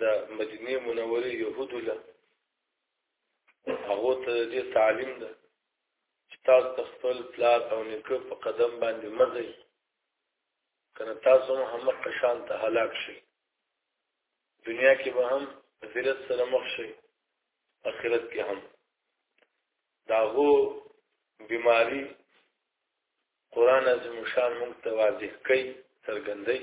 د مدینه منوره يهودو له هغه ته دې تعلیم ده چې تاسو د خپل پلار او نیکه په قدم باندې مزي کنه تاسو محمد قشان ته هلاک شي دنیا کې به هم ذلت سره مخ شي اخرت کې هم داغو بیماری قران عظیم شان موږ ته واضح کوي څرګندوي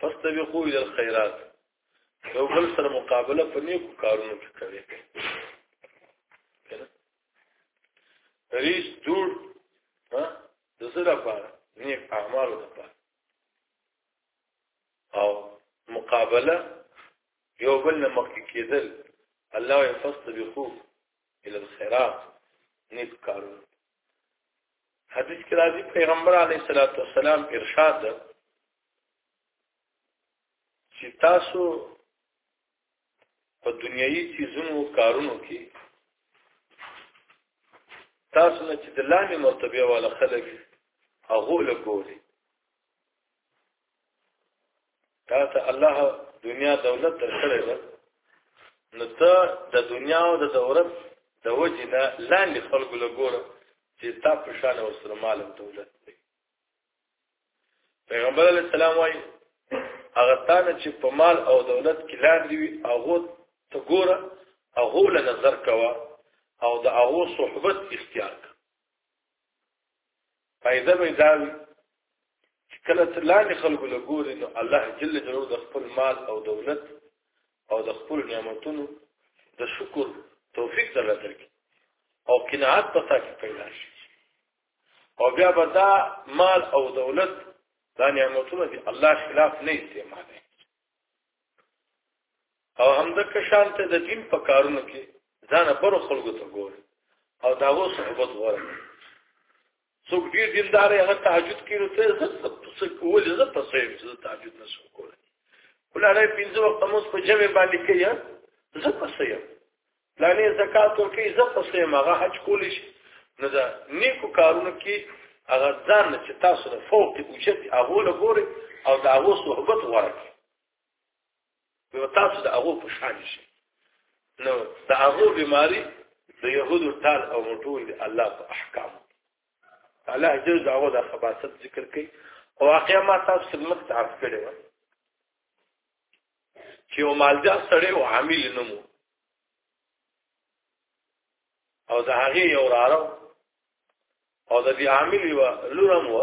فاستبقوا الى الخيرات یو بل سره مقابله په نیکو کارونو کې کوي ریس جوړ ها د څه لپاره نیک اعمال لپاره او مقابله یو بل نه مخکې کېدل الله يفصل بخوف الى الخيرات نیک کارونه حدیث کې راځي پیغمبر علی صلوات و سلام ارشاد چې تاسو په دنیوي چیزونو کارونو کې تاسو نه چې د لاندې مرتبه والا خلک هغه له ګوري تا ته الله دنیا دولت درکړی ده نو ته د دنیا او د دولت د وجې نه لاندې خلکو له ګوره چې تا په شان او سره مال او دولت دی پیغمبر علی السلام وايي هغه تانه چې په مال او دولت کې لاندې وي هغه ته ګوره هغه له نظر کوه او د هغه صحبت اختیار کړه فائدہ به دا وي چې کله ته لاندې خلکو له ګورې نو الله جل جلاله د خپل مال او دولت او د خپل نعمتونو د شکر توفیق درته درکړي او قناعت په تاسو پیدا شي او بیا به دا مال او دولت دا نعمتونه دي الله خلاف نه استعمالوي او هم د کشان ته د دین په کارونو کې ځان پر خلکو ته ګوري او دا و صحبت غوړي څوک ډیر دیندار هغه تهجد کوي ته زه څه کول زه په څه یم چې تهجد نه شم کولای کله نه پینځه وخت موږ په جمع باندې کوي زه په څه یم پلانې زکات ورکړي زه خو سه مغه حج کول شي نو دا نیکو کارونه کې هغه ځان چې تاسو د فوق اوچت هغه له ګوري او د هغه صحبت ورکړي نو تاسو د هغه په شان شي نو د هغه بیماری د يهودو تال او مټول د الله په احکام الله جل دعوه د خباست ذکر کوي او واقعا ما تاسو خدمت تعرف کړی و چې یو مالدار سړی او عامل نمو او د هغه یو راره او د دې عامل یو لورم و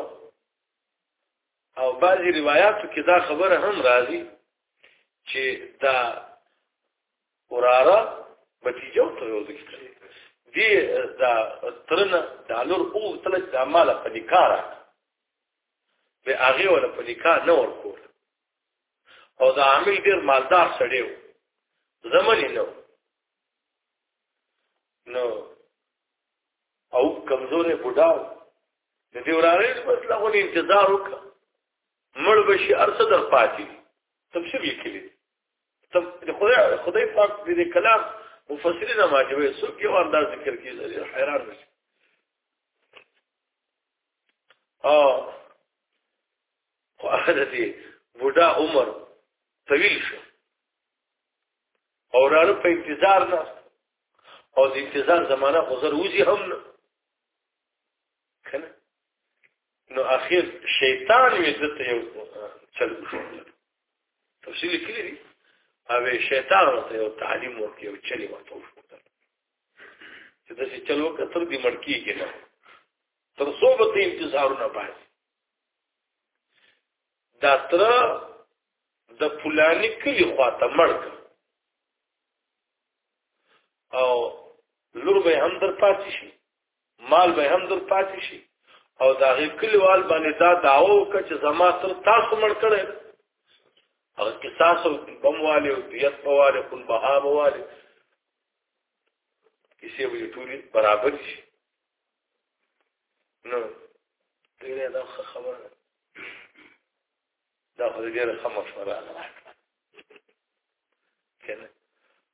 او بعضی روایتو کې دا خبره هم راځي چې دا وراره بتیجو ته یو ځکه دی دا ترنه د لور او تل د مال په نکاره به هغه ولا په نکاح نه ورکول او دا عامل ډیر مالدار سړی و زمونی نو نو او کمزورې بوډا و د دې وراره بس لغونی انتظار وکړ مړ بشي ارسه در پاتې تم څه وکړي تم خدای خدای پاک دې کلام مفسرین ما جوړه سو یو انداز ذکر کیږي حیران بشي او خو هغه د دې بوډا عمر طویل شو او رانو په انتظار نه او د انتظار زمانہ خو زر وځي هم نه کنه نو اخر شیطان یې دته یو چل شو تفصیل کړی دی او شیطان ته یو تعلیم ورکړي او چلی ورته وشو چې دا چې چلو کتر دی مړکی کې نه تر څو به ته انتظارونه باسي دا تر د فلانی کلی خواته مړک او لور به هم در پاتې شي مال به هم در پاتې شي او دا غي کلیوال باندې دا داو ک چې زما تر تاسو مړ کړي او کې تاسو بمواله او دیت بواله کن بها بواله کیسه وی ټولې برابر شي نو ډیره دا خبره ده دا خو ډیره ښه مشوره ده کنه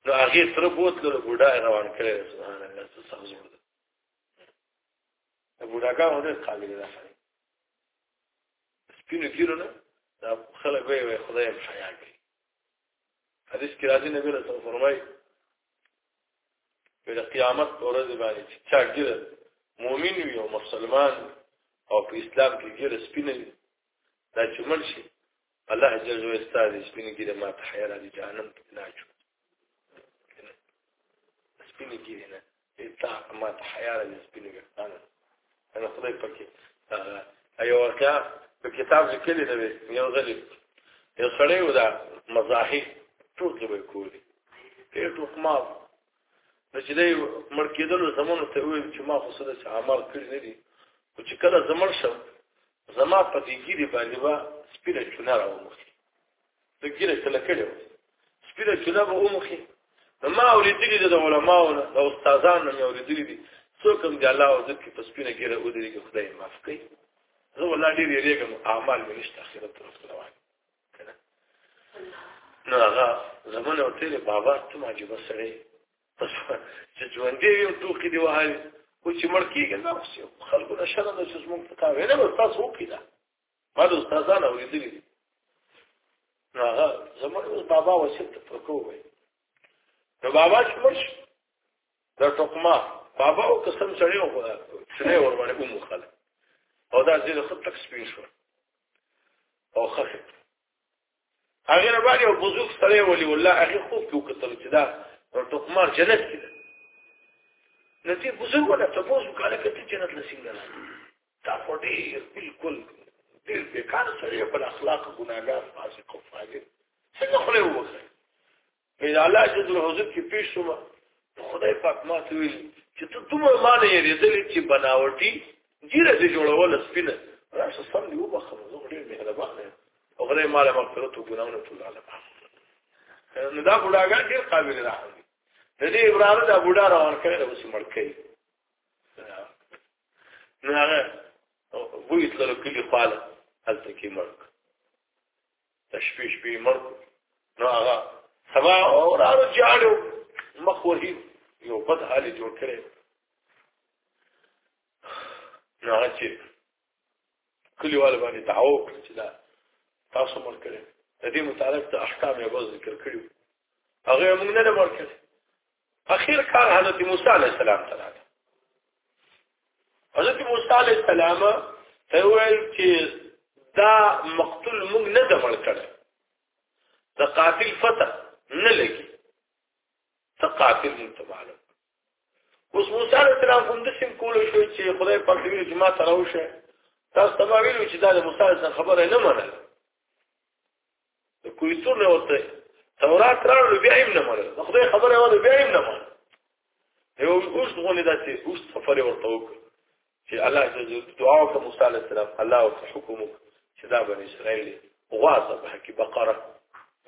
نو هغه تر بوت له بوډا روان کړی سبحان الله څه سبز ورد دا بوډاګا هره قابل ده سپینو ګیرو نه دا خلک وایي خدای هم شایان کوي حدیث کې راځي نبی رسول الله فرمایي په قیامت ورځ باندې چې چا ګره مؤمن وي او مسلمان او په اسلام کې ګره سپینه وي دا چې مړ شي الله جل جلاله ستاسو سپینه ګره ما ته حیران دي جهنم ته نه اچو سپینه ګره نه ایتا ما ته حیار د سپینو وختانو انا خدای پکې ایو ورکا په کتاب لیکلی دی یو ځل یو سړی و دا مزاحي ټوکې به کولې ډېر ټوک ما نو چې دی مړ کېدلو زمونو ته وویل چې ما خو څه داسې عمل کړي نه دي خو چې کله زه مړ شم زما په دې ګیرې باندې به سپینه چونه راوموسي ته ګیره کله کړې و سپیره چوله به ومخې نو ما اورېدلي د علماو نه د استادانو مې اورېدلي دي څوک هم د الله او ذکر کې په سپینه ګیره ودرېږي خدای معاف کړي زه والله ډېر یېرېږم اعمال مې نشته اخرت طرف ته روان نو هغه زمونه ورته بابا ته ماجبه سړی پس چې ژوندې یو ټوکی دی وهل او چې مړ کېږي نو خلکو نه شرم چې زموږ په تاویل نو تاسو وکړه ما د استادانو اورېدلي دي نو هغه زموږ بابا وصیت ته پرکو وای نو بابا چې مړ شو د ټوکما بابا او قسم سړی و سړی ور باندې کوم خلک او دا ځینې خط تک سپین شو او خفه هغه نه باندې او بزرګ سره ولي والله هغه خوب کې وکتل چې دا ټوکمار جنت کې ده نو دې بزرګ ولا تاسو کاله کې جنت لسیم نه دا فوټي بالکل دې بیکار سره په اخلاق ګناګار فاسق او فاجر څنګه خلې وکړي په الله جل جلاله حضور کې پیش شوم خدای پاک ما ته ویل چې ته دومره معنی یې ریدلې چې بناوټي ګیره دې جوړول سپینه راشه سم دی وبخم زه ډېر مهربان یم او غره مال مغفرت او ګناونه ټول عالم نو دا بډاګان ډېر قابل رحم دي د دې ابرار دا بډا روان کړي اوس مړ کړي نو هغه وې تل کلی خاله هلته کې مړ تشویش به مړ نو هغه سبا اورانو جاړو مخ وهي یو بد حال جوړ کړي نو هغه چې کلیوال باندې دعوه وکړه چې دا تاسو مړ کړي د دې متعلق د احکام یې ذکر کړیو هغه موږ نه مړ کړي اخیر کار حضرت موسی علیه السلام ته راغی حضرت موسی علیه السلام ته ویل چې دا مقتول موږ نه دمړ کړي د قاتل فتح نه لګي ته قاتل موږ ته معلوم اوس موسی علیه السلام هم د سیم کول شو چې خدای پاک دې چې ما سره وشه تاسو ته ویلو چې دا د موسی علیه خبره نه منله د کویتور نه ورته تورات راوړل بیا یې نه مړل نو خدای خبره وره بیا یې نه مړل یو اوس غونې داسې اوس سفر ورته وکړ چې الله جل دعا وکړه موسی علی السلام الله او حکم چې دا بنی اسرائیل غواصه به کې بقره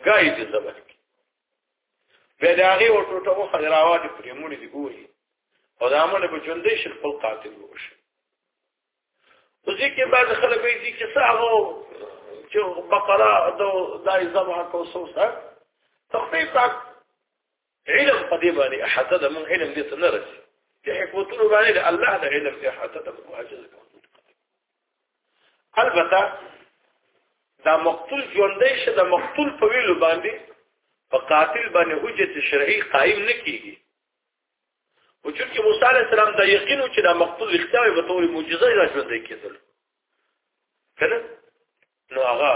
ګای دې زبر کې بیا دا هغه ورټوټه مو خدراوات پرې مونږ دي ګوري او دا مونږ په ژوندې شي خپل قاتل وشه په دې کې بعض خلک وایي چې څه هغه چې بقره د دای زمه کو سوسه تخفیف علم په دې باندې حتی د من علم دې نه رسي چې حکمتونه باندې الله د علم دې حتی د معجزه کوي البته دا مقتول ژوندې شه د مقتول په ویلو باندې په قاتل باندې حجت شرعي قائم نه کیږي او چې موسی عليه السلام دا یقین و چې دا مقتول رښتیا وي په تور معجزه یې راځوندې کېدل کنه نو هغه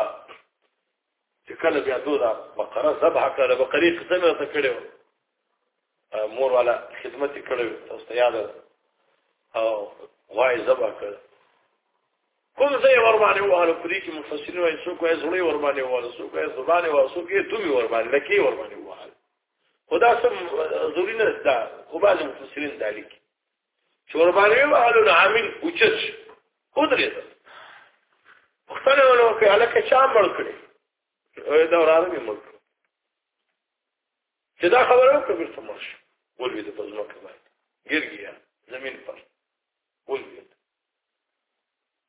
چې کله بیا دوه بقره ذبح کړه بقري قسمه ته کړو مور والا خدمت کړو تاسو ته یاد او وای ذبح کړ کوم ځای ور باندې وهل پرې کې مفسرین وایي څوک یې زړه ور باندې وهل څوک یې زبانه وهل څوک یې دومي ور باندې لکه ور باندې وهل خدا سم ضروری نه ده خو بعض مفسرین دا لیکي شوربانوي وهلو نه عامل اوچت شي ودرېد پښتنه ونه کې الکه چا مړ کړي وې دا وراره مې مړ کړ چې دا خبره وکړه بیرته مړ شو ولوي د پزما کې باندې ګرګیا زمين پر ولوي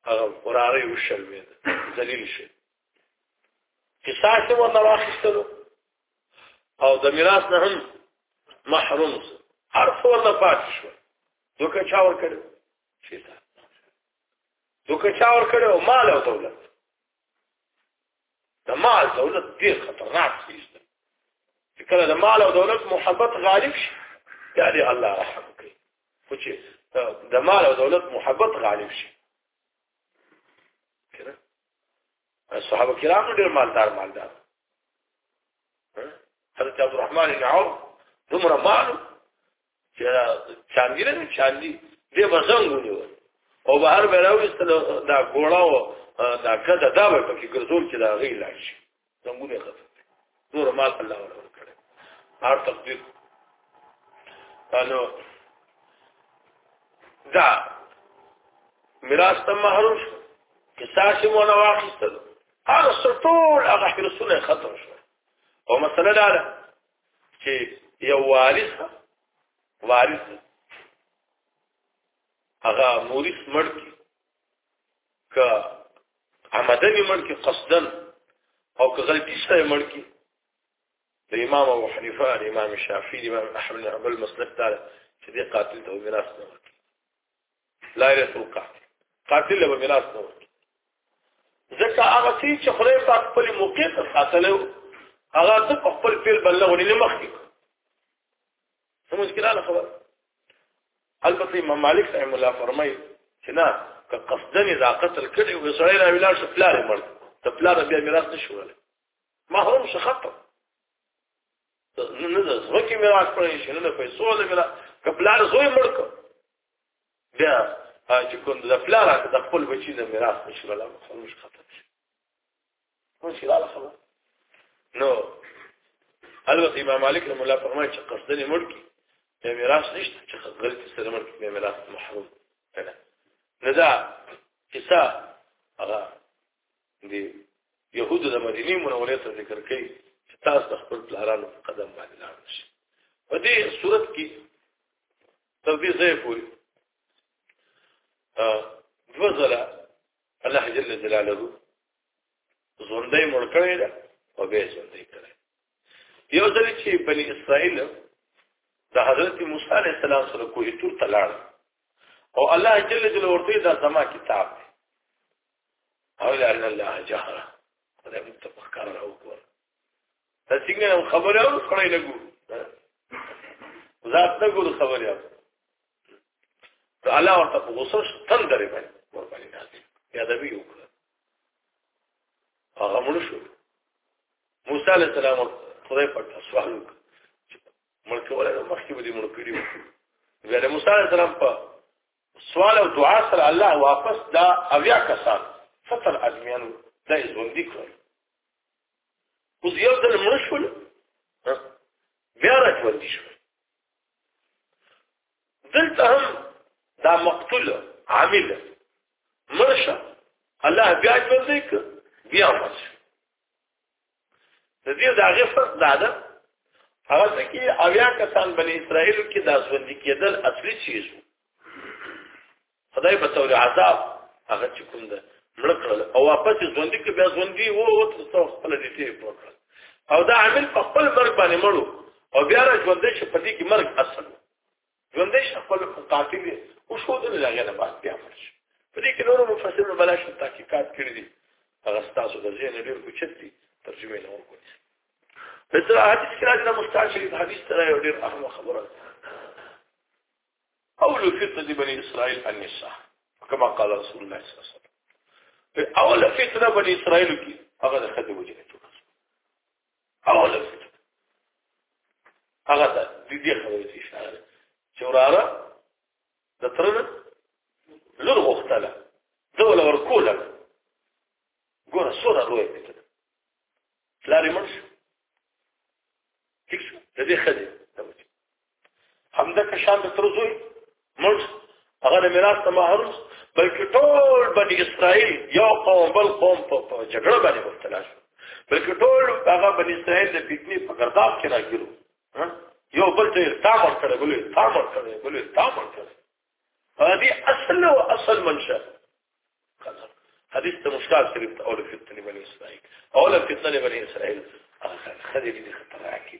هغه قراره یو شلوي ذلیل شي قصاص و الله واخستلو او د میراث نه هم محروم شو هر څو الله پات شو دوکه چا ور کړو شیطان دوکه چا ور کړو مال او دولت د مال دولت ډیر خطرناک شي چې کله د مال او دولت محبت غالب شي دا دی الله رحم کوي خو چې د مال او دولت محبت غالب شي کړه صحابه کرام ډیر مالدار مالدار حضرت عبد الرحمن بن عوف دومره مال چې چاندی نه چاندی دې وزنګ ونیول او بهر به راوستل دا ګوړه او دا کده دا به پکې ګرځول چې دا غي لاړ شي زمونه خطر نور مال الله ورو کړي هر تقدیر انو دا میراث ته محروم شو قصاص مو نه واخیستل هر څه ټول هغه حرسونه ختم شو او مسله دا ده چې یو وارث وارث هغه مورث مړ کی ک عمدن مړ کی قصدن او که غلطی سره مړ کی د امام ابو حنیفه د امام شافعی د امام احمد بن حنبل مسلک تعالی چې دې قاتل ته میراث نه ورکړي لا يرث القاتل قاتل له میراث نه ورکړي ځکه هغه څه چې خدای پاک خپل موقع ته ساتلو هغه د خپل فعل بلغونی نه مخکې څه مشکله نه خبر البته امام مالک رحم الله فرمایي چې نه که قصدن اذا قتل کړي او سړی را ویلا شو پلار مړ ته پلار بیا میراث نشو ولې محروم شو خطر نه د ځمکې میراث پرې شي نه د پیسو له میراث کپلار زوی مړ کو بیا چې کوم د پلار د خپل بچی نه میراث نشي ولا خاموش ختم شي نو شي لا خبر نو البته امام مالک رحمه الله فرمایي چې قصدن مړ کی د میراث نشته چې غلطي سره مړ کی د میراث محروم نه دا کیسه هغه دي يهود د مديني منورې ته ذکر کوي چې تاسو د خپل پلانونو په قدم باندې لاړ شئ په دې صورت کې تر دې ځای پورې دوزله الله جل جلاله زوندې مړ کړی دا او به زوندې کړی یو ځل چې بني اسرائیل د حضرت موسی علیه السلام سره کوه تور تلاړ او الله جل جلاله ورته دا زما کتاب دی او لعل الله جهره خدای موږ ته په ښکار راوګور دا څنګه یو خبره او خړې نه ګورو ذات نه ګورو خبره او ته الله ورته په غوسه تل درې باندې ور باندې نازل یا دا ویو کړ هغه مړ شو موسی علی السلام خدای په سوال وکړ مړ کول نه مخکې به دې مړ کړی وي موسی علی السلام په سوال او دعا سره الله واپس دا اویا کسان ستر ادمیانو دا یې ژوندي کړل اوس یو ځل مړه شول بیا را ژوندي شول دلته هم دا مقتول عامل مرشه الله بیا ژوندی کړ بیا مرشه د دې د هغه فرق دا ده هغه څه کې اویا کسان بنی اسرائیل کې د ژوندۍ کېدل اصلي چیز خدای په تور عذاب هغه چې کوم ده مړ کړل او واپس ژوندۍ کې بیا ژوندۍ وو او څو خپل دې ټی پور کړل او دا عامل په خپل مرګ باندې مړو او بیا را ژوندۍ چې په دې کې مرګ اصل ژوندې شي خپل مقاتل او شو د لږه نه بعد بیا فرش په دې کې نورو مفسرینو بلاش تحقیقات کړی دي هغه تاسو د ذهن ډیر کوچت دي ترجمه نه وکړي مثل حدیث کې راځي مستشهد حدیث ترى یو ډیر اهم خبره اول فتنه بني اسرائيل النساء كما قال رسول الله صلى الله عليه وسلم اول فتنه بني اسرائيل کې هغه د خدای وجه اوله فکر هغه د دې خبرې ته اشاره ده چې وراره د ترنه لور غوښتله دوله ورکوله ګوره سوره روی پته لارې مرش ټیک شو د دې خدي همدا که شان د ترزوی مړ هغه د میراث ته محروم بلکې ټول بني اسرائیل یو قوم بل قوم په جګړه باندې مبتلا شو بلکې ټول هغه بني اسرائیل د پیټنی په ګرداب کې راګیرو یو بل ته تام کړه بلې تام کړه بلې تام کړه هذه اصل او اصل منشأ حدیث ته مشکل شریف ته اول فتنه بني اسرائیل اول فتنه بني اسرائیل هغه خدای دې خطر راکړي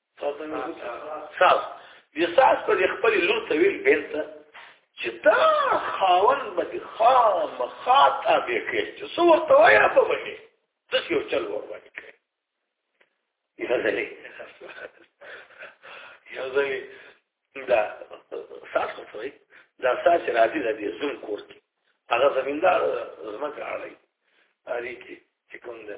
ساس دې ساس په خپل لور ته ویل بنت چې دا خاون به دې خام خاطه به کې چې څو ورته وایا په باندې د څه یو چل ور باندې کې یو ځلې یو ځلې دا ساس کوي دا ساس راځي د دې زوم کور کې هغه زمیندار زمکه اړای اړي کې چې کوم ده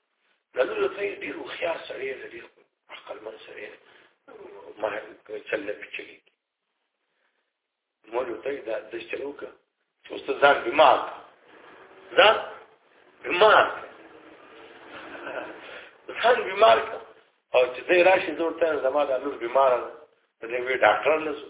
لالو لکه ډیر هوښیار سړی دی ډیر عقلمن سړی دی ما چل نه پیچلی مولو ته دا د چلو که چې اوس ته ځان بیمار ځان بیمار ځان بیمار که او چې دی راشي زه ورته زما دا لور بیماره ده د دې ډاکټر نه ځو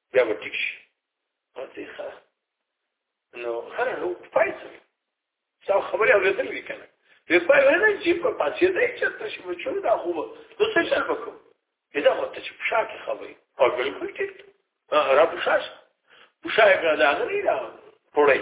بیا به ټیک شي پاتې ښه نو هر نو پای څه څو خبرې اورېدل وی کنه په پای نه چې په پاتې دی چې تاسو مو چور دا خو نو څه شل وکړو دا خو ته چې په شاکه خبرې او بالکل ټیک را په شاش په شاکه دا غلی دا پړای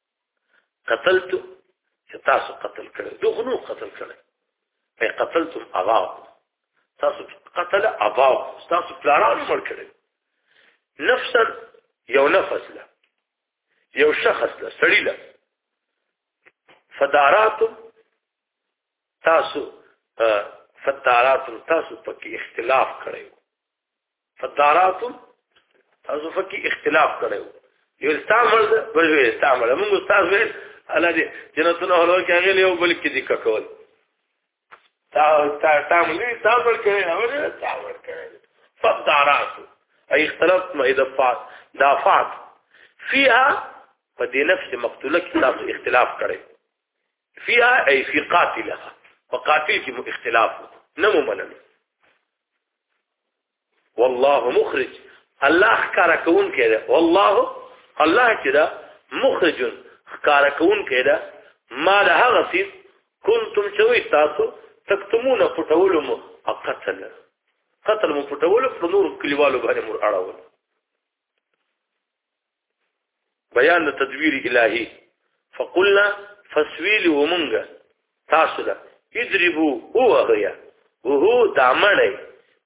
قتلت چې تاسو قتل کړی دوه غنو قتل کړی په قتلتم اباکم تاسو قتل اباکم تاسو پلاران مړ کړی نفسا یو نفس له یو شخص له سړی له فداراتم تاسو فداراتم تاسو پکې اختلاف کړی فدارات تاسو فکی اختلاف کړو یو استعمال ده بل وی استعمال موږ استاد وی الا دې جنتونه هلو کې غلې او بل کې ذکر کول تا تا تا موږ استعمال کړی او نه استعمال کړی فدارات اي اختلاف ما اذا فات دا فات فيها په دې نفس مقتوله کې تاسو اختلاف کړی فيها اي في قاتلها فقاتل کې مو اختلاف نه مو منل والله مخرج الله ښکارا کون کړه والله الله چې دا مخرج ښکارا کون کړه ما له هغه سي كنتم چوي تاسو تکتمونه پټولو مو قتل قتل مو پټولو په نور کلیوالو باندې مور اړول بیان د تدویر الهی فقلنا فسویل ومنګه تاسو له ادربو اوغیا وهو دامړی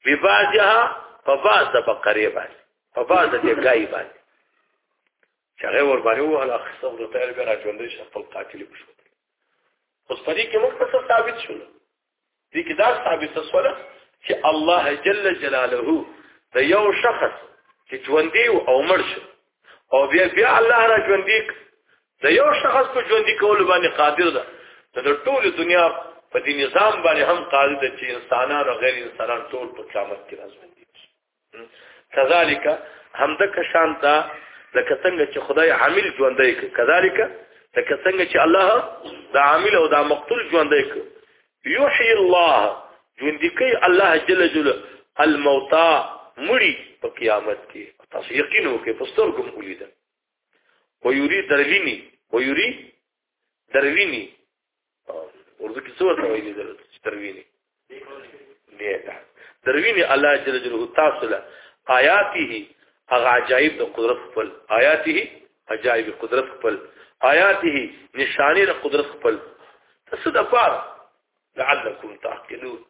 ببازها په باز د بقره باندې په باز د ګای باندې چغه ور باندې و هل اخصه د تل به راځوندې شپل قاتل بشو اوس پرې کې موږ څه ثابت شول دې کې دا ثابت سوله چې الله جل جلاله د یو شخص چې ژوندې او مړ شو او بیا بیا الله را ژوندې د یو شخص په ژوندې کول باندې قادر ده د ټول دنیا په دې نظام باندې هم قادر ده چې انسانان او غیر انسانان ټول په قیامت کې راځي کذالک هم د کشان ته لکه څنګه چې خدای عامل ژوندې ک کذالک لکه څنګه چې الله د عامل او د مقتول ژوندې ک یحیی الله ژوندې کوي الله جل جلاله الموتى مړي په قیامت کې تاسو یقین وکړئ په سترګو مو ولیدل ويري درليني ويري درويني ورته کې څه ورته ویلي دل چې تروینه دیتا تروینه الله جل جلاله تاسو له آیاته هغه عجایب د قدرت خپل آیاته عجایب قدرت خپل آیاته نشانه د قدرت خپل څه د پاره لعلکم تعقلون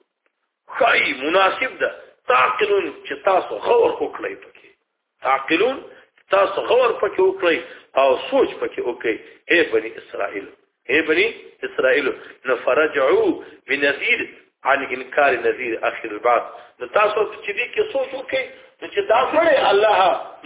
خای مناسب ده تعقلون چې تاسو غور وکړئ پکې تعقلون تاسو غور پکې وکړئ او سوچ پکې وکړئ اے بني اسرائیل اے بني اسرائیل نفرجعو بنذیر عن انکار نذیر اخر البعث نو تاسو چې دې کې سوچ وکړئ چې دا سره الله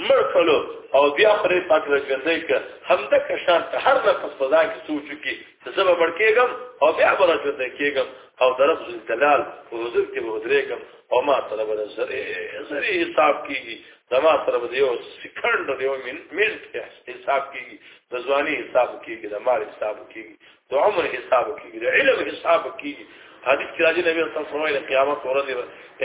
مړ کړو او بیا پرې پاک راځندې ک همدا کشان ته هر نه پس پدا کې سوچ وکړي چې زه به مړ کېږم او بیا به راځندې کېږم او درس دلال او حضور کې به درېږم او ما سره به زری زری حساب کیږي دا ما سره به یو سکند دی یو منټ حساب کیږي د ځواني حساب کیږي د مال حساب کیږي د عمر حساب کیږي د علم حساب کیږي حدیث کې راځي نبی صلی الله علیه وسلم قیامت ورځ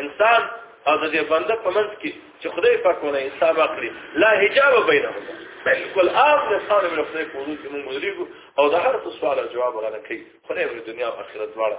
انسان او د دې بنده په منځ کې چې خدای پاک ونه حساب اخلي لا حجاب بینهم بالکل عام د انسان په خپل کوو چې موږ ولرو او د هر څه سوال جواب غواړي خدای په دنیا او آخرت واړه